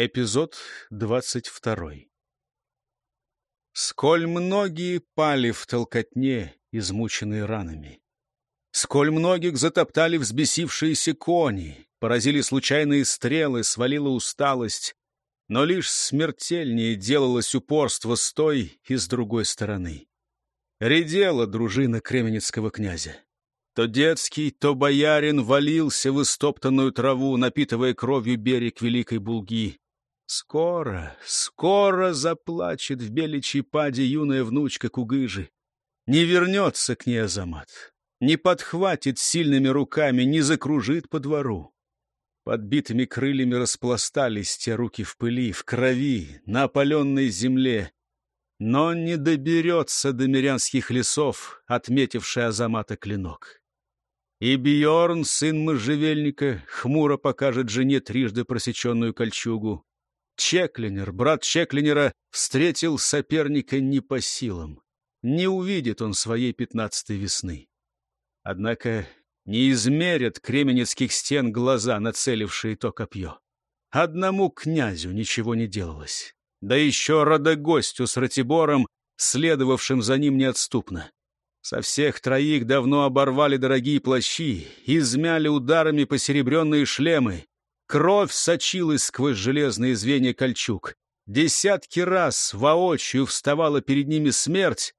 Эпизод двадцать второй. Сколь многие пали в толкотне, измученные ранами. Сколь многих затоптали взбесившиеся кони, поразили случайные стрелы, свалила усталость, но лишь смертельнее делалось упорство с той и с другой стороны. Редела дружина кременецкого князя. То детский, то боярин валился в истоптанную траву, напитывая кровью берег Великой Булги. Скоро, скоро заплачет в беличьей паде юная внучка Кугыжи. Не вернется к ней Азамат, не подхватит сильными руками, не закружит по двору. Подбитыми крыльями распластались те руки в пыли, в крови, на опаленной земле. Но не доберется до мирянских лесов, отметивший Азамата клинок. И Бьорн, сын можжевельника, хмуро покажет жене трижды просеченную кольчугу. Чеклинер, брат Чеклинера, встретил соперника не по силам. Не увидит он своей пятнадцатой весны. Однако не измерят кременецких стен глаза, нацелившие то копье. Одному князю ничего не делалось. Да еще родогостю с Ратибором, следовавшим за ним неотступно. Со всех троих давно оборвали дорогие плащи, измяли ударами посеребренные шлемы, Кровь сочилась сквозь железные звенья кольчуг. Десятки раз воочию вставала перед ними смерть,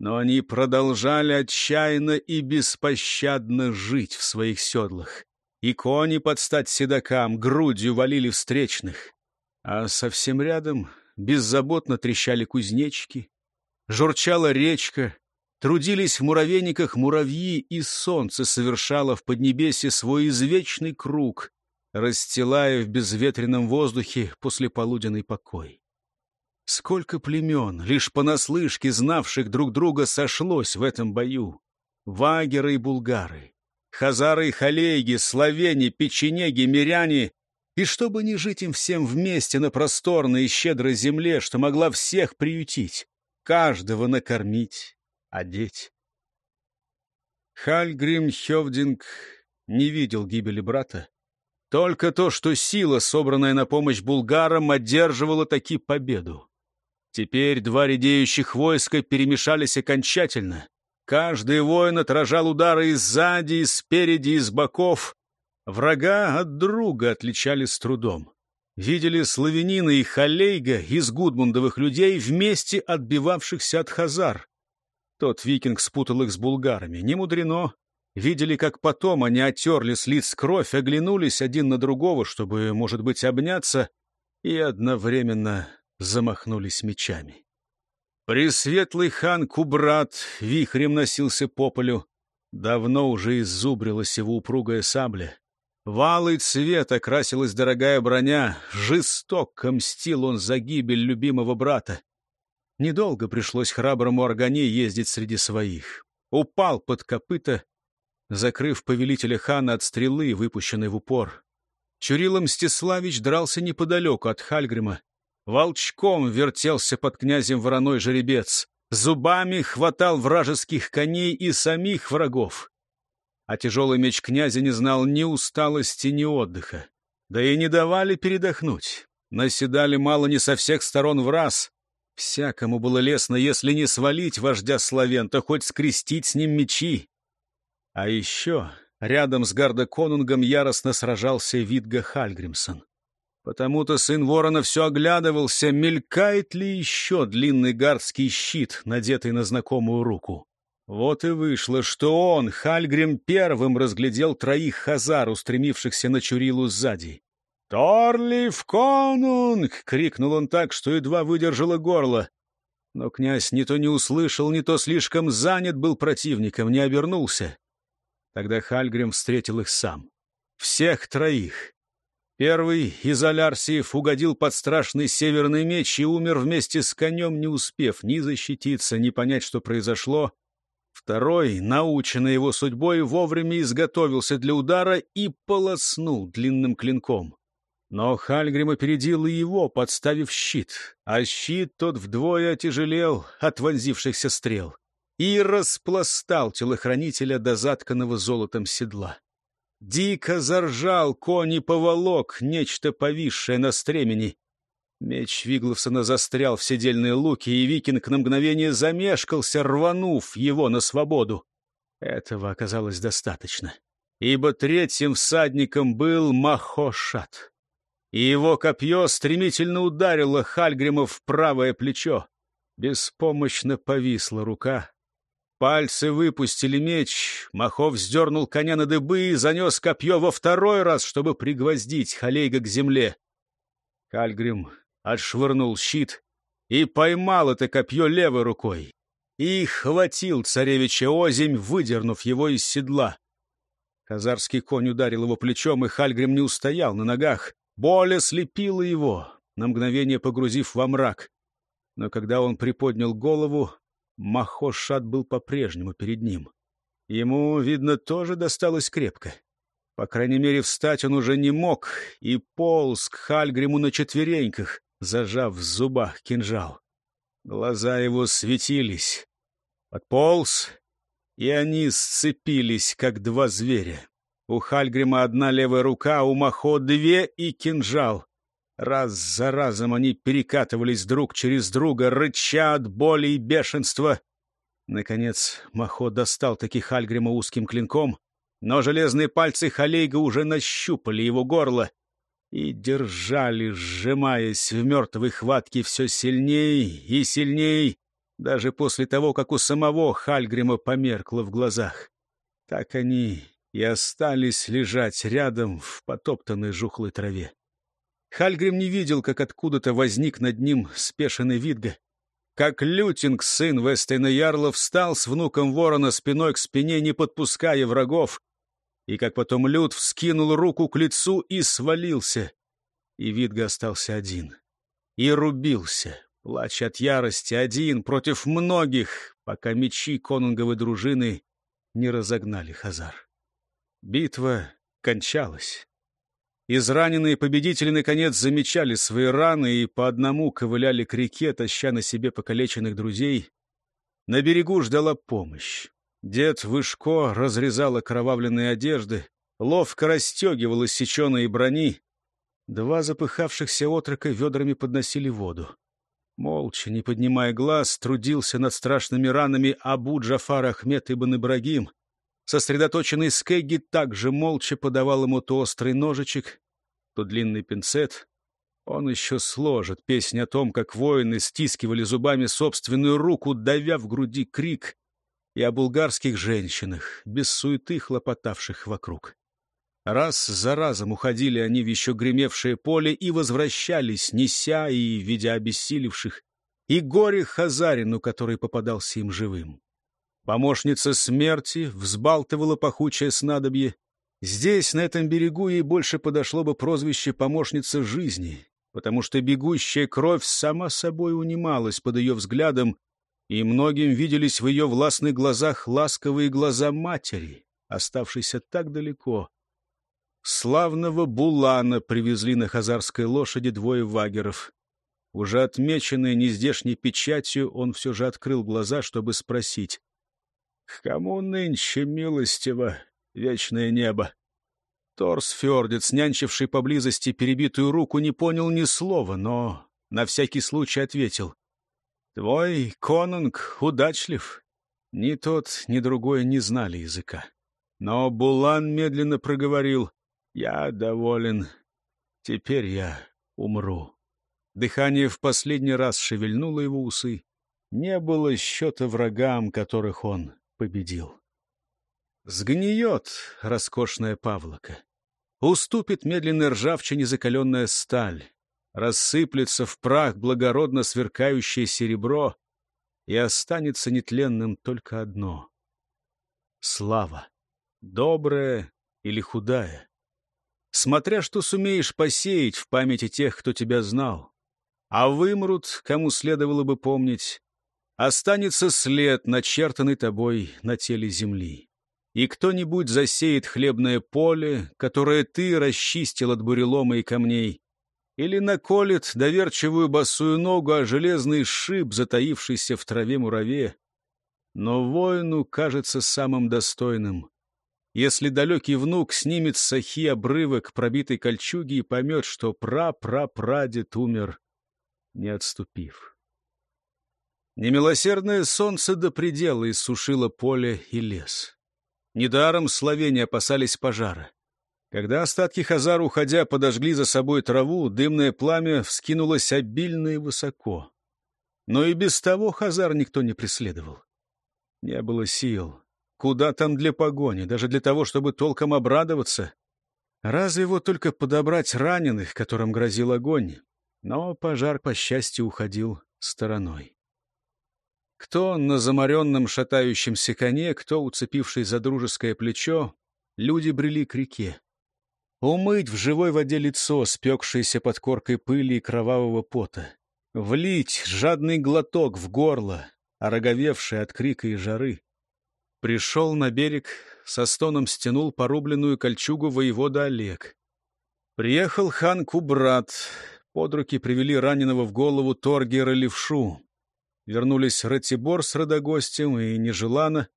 но они продолжали отчаянно и беспощадно жить в своих седлах. И кони под стать седокам грудью валили встречных. А совсем рядом беззаботно трещали кузнечики, журчала речка, трудились в муравейниках муравьи, и солнце совершало в Поднебесье свой извечный круг, расстилая в безветренном воздухе послеполуденный покой. Сколько племен, лишь понаслышке знавших друг друга, сошлось в этом бою. Вагеры и булгары, хазары и халейги, словени, печенеги, миряне. И чтобы не жить им всем вместе на просторной и щедрой земле, что могла всех приютить, каждого накормить, одеть. Хальгрим Хевдинг не видел гибели брата, только то, что сила, собранная на помощь булгарам, одерживала таки победу. Теперь два редеющих войска перемешались окончательно. Каждый воин отражал удары и сзади, и спереди, и с боков. Врага от друга отличали с трудом. Видели славянина и халейга из гудмундовых людей, вместе отбивавшихся от хазар. Тот викинг спутал их с булгарами. Не мудрено. Видели, как потом они оттерли с лиц кровь, оглянулись один на другого, чтобы, может быть, обняться, и одновременно замахнулись мечами. Пресветлый хан Кубрат вихрем носился по полю. Давно уже иззубрилась его упругая сабля. Валый цвет окрасилась дорогая броня, жестоко мстил он за гибель любимого брата. Недолго пришлось храброму органе ездить среди своих. Упал под копыта, закрыв повелителя хана от стрелы, выпущенной в упор. Чурила Мстиславич дрался неподалеку от Хальгрима. Волчком вертелся под князем вороной жеребец. Зубами хватал вражеских коней и самих врагов. А тяжелый меч князя не знал ни усталости, ни отдыха. Да и не давали передохнуть. Наседали мало не со всех сторон в раз. Всякому было лестно, если не свалить вождя славян, то хоть скрестить с ним мечи. А еще рядом с Гарда Конунгом яростно сражался Витга Хальгримсон. Потому-то сын ворона все оглядывался, мелькает ли еще длинный гардский щит, надетый на знакомую руку. Вот и вышло, что он, Хальгрим, первым разглядел троих хазар, устремившихся на Чурилу сзади. «Торлив конунг!» — крикнул он так, что едва выдержало горло. Но князь не то не услышал, не то слишком занят был противником, не обернулся. Тогда Хальгрим встретил их сам. Всех троих. Первый из Алярсиев угодил под страшный северный меч и умер вместе с конем, не успев ни защититься, ни понять, что произошло. Второй, наученный его судьбой, вовремя изготовился для удара и полоснул длинным клинком. Но Хальгрим опередил и его, подставив щит, а щит тот вдвое отяжелел от вонзившихся стрел и распластал телохранителя до затканного золотом седла. Дико заржал, конь и поволок, нечто повисшее на стремени. Меч Вигловсона застрял в седельные луки, и викинг на мгновение замешкался, рванув его на свободу. Этого оказалось достаточно, ибо третьим всадником был Махошат, и его копье стремительно ударило Хальгрима в правое плечо. Беспомощно повисла рука. Пальцы выпустили меч, Махов вздернул коня на дыбы и занес копье во второй раз, чтобы пригвоздить Халейга к земле. Хальгрим отшвырнул щит и поймал это копье левой рукой. И хватил царевича озимь, выдернув его из седла. Казарский конь ударил его плечом, и Хальгрим не устоял на ногах. Боль ослепила его, на мгновение погрузив во мрак. Но когда он приподнял голову, Махошат был по-прежнему перед ним. Ему, видно, тоже досталось крепко. По крайней мере, встать он уже не мог и полз к Хальгриму на четвереньках, зажав в зубах кинжал. Глаза его светились. Подполз, и они сцепились, как два зверя. У Хальгрима одна левая рука, у Махо две и кинжал. Раз за разом они перекатывались друг через друга, рыча от боли и бешенства. Наконец Махо достал таки Хальгрима узким клинком, но железные пальцы Халейга уже нащупали его горло и держали, сжимаясь в мертвой хватке все сильней и сильней, даже после того, как у самого Хальгрима померкло в глазах. Так они и остались лежать рядом в потоптанной жухлой траве. Хальгрим не видел, как откуда-то возник над ним спешенный Видга. Как Лютинг, сын Вестейна Ярла, встал с внуком ворона спиной к спине, не подпуская врагов. И как потом Лют вскинул руку к лицу и свалился. И Видга остался один. И рубился, плача от ярости, один против многих, пока мечи конунговой дружины не разогнали Хазар. Битва кончалась. Израненные победители, наконец, замечали свои раны и по одному ковыляли к реке, таща на себе покалеченных друзей. На берегу ждала помощь. Дед Вышко разрезал окровавленные одежды, ловко расстегивал иссеченные брони. Два запыхавшихся отрока ведрами подносили воду. Молча, не поднимая глаз, трудился над страшными ранами Абу Джафар Ахмед ибн Ибрагим — Сосредоточенный Скегги также молча подавал ему то острый ножичек, то длинный пинцет. Он еще сложит песнь о том, как воины стискивали зубами собственную руку, давя в груди крик, и о булгарских женщинах, без суеты хлопотавших вокруг. Раз за разом уходили они в еще гремевшее поле и возвращались, неся и видя обессилевших, и горе Хазарину, который попадался им живым. Помощница смерти взбалтывала пахучее снадобье. Здесь, на этом берегу, ей больше подошло бы прозвище «помощница жизни», потому что бегущая кровь сама собой унималась под ее взглядом, и многим виделись в ее властных глазах ласковые глаза матери, оставшейся так далеко. Славного Булана привезли на хазарской лошади двое вагеров. Уже отмеченный нездешней печатью, он все же открыл глаза, чтобы спросить. К кому нынче милостиво вечное небо? Торс Фёрдец, нянчивший поблизости перебитую руку, не понял ни слова, но на всякий случай ответил. «Твой конунг удачлив». Ни тот, ни другой не знали языка. Но Булан медленно проговорил. «Я доволен. Теперь я умру». Дыхание в последний раз шевельнуло его усы. Не было счета врагам, которых он победил. Сгниет роскошная павлока. Уступит медленной ржавчине закаленная сталь. Рассыплется в прах благородно сверкающее серебро, и останется нетленным только одно — слава, добрая или худая. Смотря что сумеешь посеять в памяти тех, кто тебя знал. А вымрут, кому следовало бы помнить, останется след, начертанный тобой на теле земли. И кто-нибудь засеет хлебное поле, которое ты расчистил от бурелома и камней, или наколет доверчивую босую ногу о железный шип, затаившийся в траве мураве. Но воину кажется самым достойным если далекий внук снимет с сахи обрывок пробитой кольчуги и поймет, что пра-пра-прадед умер, не отступив. Немилосердное солнце до предела иссушило поле и лес. Недаром словения опасались пожара. Когда остатки хазар, уходя, подожгли за собой траву, дымное пламя вскинулось обильно и высоко. Но и без того хазар никто не преследовал. Не было сил. Куда там для погони, даже для того, чтобы толком обрадоваться? Разве его только подобрать раненых, которым грозил огонь? Но пожар, по счастью, уходил стороной. Кто на заморенном шатающемся коне, кто уцепивший за дружеское плечо, люди брели к реке. Умыть в живой воде лицо, спекшееся под коркой пыли и кровавого пота. Влить жадный глоток в горло, ороговевший от крика и жары. Пришел на берег, со стоном стянул порубленную кольчугу воевода Олег. Приехал хан Кубрат, под руки привели раненого в голову Торгера Левшу. Вернулись Ратибор с Родогостем и Нежелана.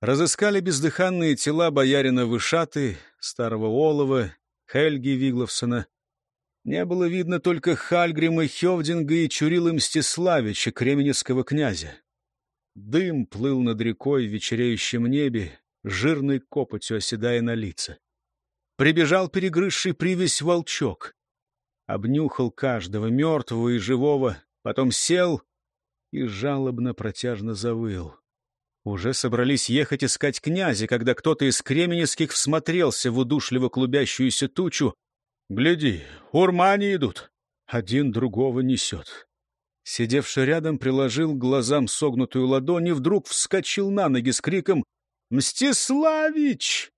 Разыскали бездыханные тела боярина Вышаты, старого Олова, Хельги Вигловсона. Не было видно только Хальгрима Хевдинга и Чурила Мстиславича, кременецкого князя. Дым плыл над рекой в вечереющем небе, жирной копотью оседая на лица. Прибежал перегрызший привязь волчок. Обнюхал каждого, мертвого и живого, потом сел и жалобно протяжно завыл. Уже собрались ехать искать князя, когда кто-то из кременецких всмотрелся в удушливо клубящуюся тучу. «Гляди, урмане идут!» Один другого несет. Сидевший рядом приложил глазам согнутую ладонь и вдруг вскочил на ноги с криком «Мстиславич!»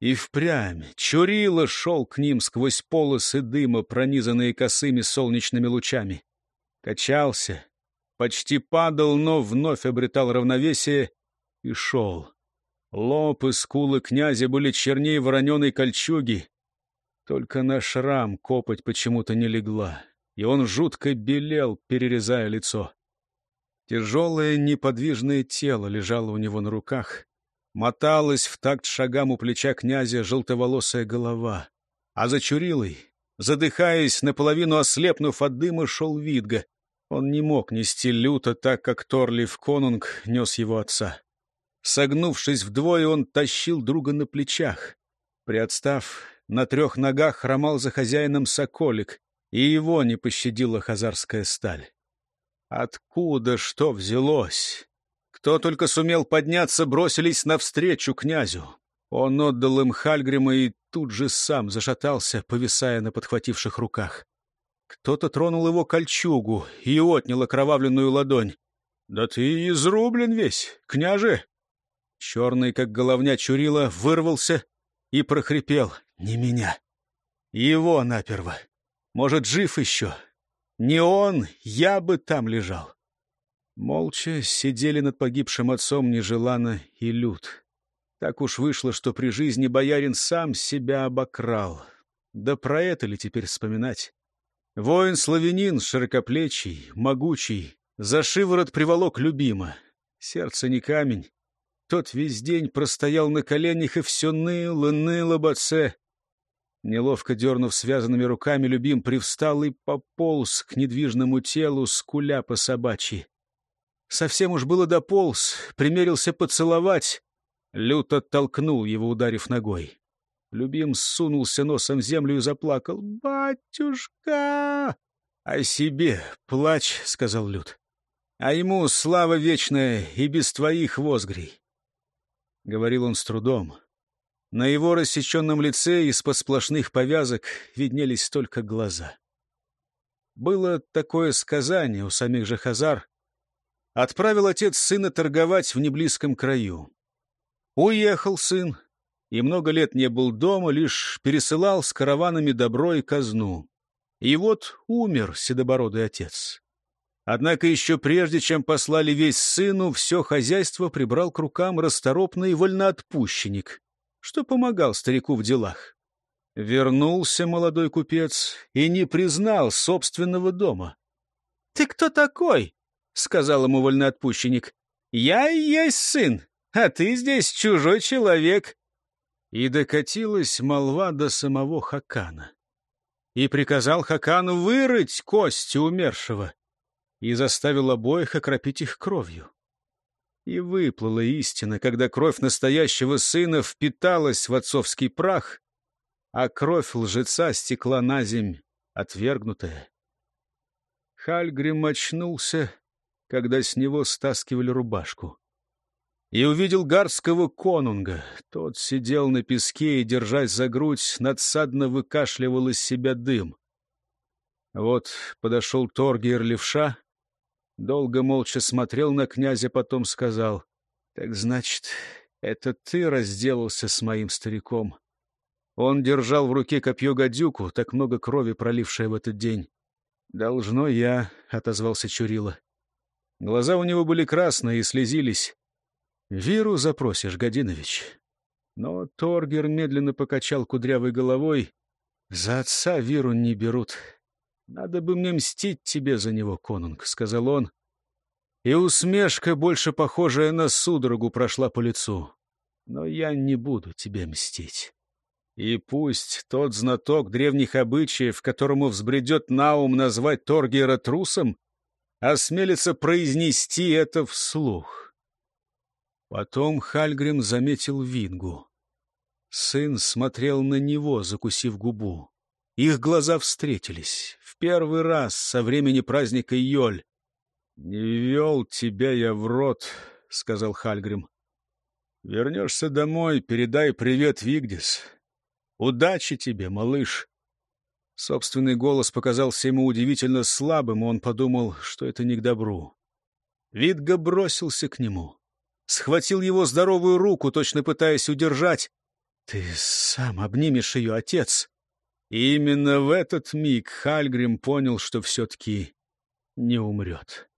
И впрямь Чурила шел к ним сквозь полосы дыма, пронизанные косыми солнечными лучами. Качался, почти падал, но вновь обретал равновесие и шел. Лоб и скулы князя были чернее вороненой кольчуги. Только на шрам копоть почему-то не легла, и он жутко белел, перерезая лицо. Тяжелое неподвижное тело лежало у него на руках. Моталась в такт шагам у плеча князя желтоволосая голова. А за Чурилой, задыхаясь, наполовину ослепнув от дыма, шел Видга. Он не мог нести люто так, как Торлиф Конунг нес его отца. Согнувшись вдвое, он тащил друга на плечах. Приотстав, на трех ногах хромал за хозяином соколик, и его не пощадила хазарская сталь. Откуда что взялось? Кто только сумел подняться, бросились навстречу князю. Он отдал им Хальгрима и тут же сам зашатался, повисая на подхвативших руках. Кто-то тронул его кольчугу и отнял окровавленную ладонь. «Да ты изрублен весь, княже!» Черный, как головня Чурила, вырвался и прохрипел. «Не меня. Его наперво. Может, жив еще? Не он, я бы там лежал». Молча сидели над погибшим отцом Нежелана и Люд. Так уж вышло, что при жизни боярин сам себя обокрал. Да про это ли теперь вспоминать? Воин-славянин, широкоплечий, могучий, за шиворот приволок любима. Сердце не камень. Тот весь день простоял на коленях и все ныло, ныло баце. Неловко дернув связанными руками, любим привстал и пополз к недвижному телу, скуля по собачьи. Совсем уж было дополз, примерился поцеловать. Люто оттолкнул его, ударив ногой. Любим сунулся носом в землю и заплакал. «Батюшка!» «О себе плачь», — сказал Люд. «А ему слава вечная и без твоих возгрей». Говорил он с трудом. На его рассеченном лице из-под сплошных повязок виднелись только глаза. Было такое сказание у самих же Хазар. Отправил отец сына торговать в неблизком краю. Уехал сын, и много лет не был дома, лишь пересылал с караванами добро и казну. И вот умер седобородый отец. Однако еще прежде, чем послали весь сыну, все хозяйство прибрал к рукам расторопный вольноотпущенник, что помогал старику в делах. Вернулся молодой купец и не признал собственного дома. — Ты кто такой? — сказал ему вольноотпущенник. — Я и есть сын, а ты здесь чужой человек. И докатилась молва до самого Хакана. И приказал Хакану вырыть кости умершего и заставил обоих окропить их кровью. И выплыла истина, когда кровь настоящего сына впиталась в отцовский прах, а кровь лжеца стекла на земь, отвергнутая. Хальгрим очнулся, когда с него стаскивали рубашку. И увидел гарского конунга. Тот сидел на песке и, держась за грудь, надсадно выкашливал из себя дым. Вот подошел Торгер левша, Долго молча смотрел на князя, потом сказал, «Так значит, это ты разделался с моим стариком?» Он держал в руке копье гадюку, так много крови пролившее в этот день. «Должно я», — отозвался Чурила. Глаза у него были красные и слезились. «Виру запросишь, Годинович». Но Торгер медленно покачал кудрявой головой. «За отца Виру не берут. «Надо бы мне мстить тебе за него, конунг», — сказал он. И усмешка, больше похожая на судорогу, прошла по лицу. «Но я не буду тебе мстить». И пусть тот знаток древних обычаев, которому взбредет на ум назвать Торгера трусом, осмелится произнести это вслух. Потом Хальгрим заметил Вингу. Сын смотрел на него, закусив губу. Их глаза встретились в первый раз со времени праздника Йоль. — Не вел тебя я в рот, — сказал Хальгрим. — Вернешься домой, передай привет Вигдис. Удачи тебе, малыш. Собственный голос показался ему удивительно слабым, и он подумал, что это не к добру. Видга бросился к нему, схватил его здоровую руку, точно пытаясь удержать. — Ты сам обнимешь ее, отец! Именно в этот миг Хальгрим понял, что все-таки не умрет.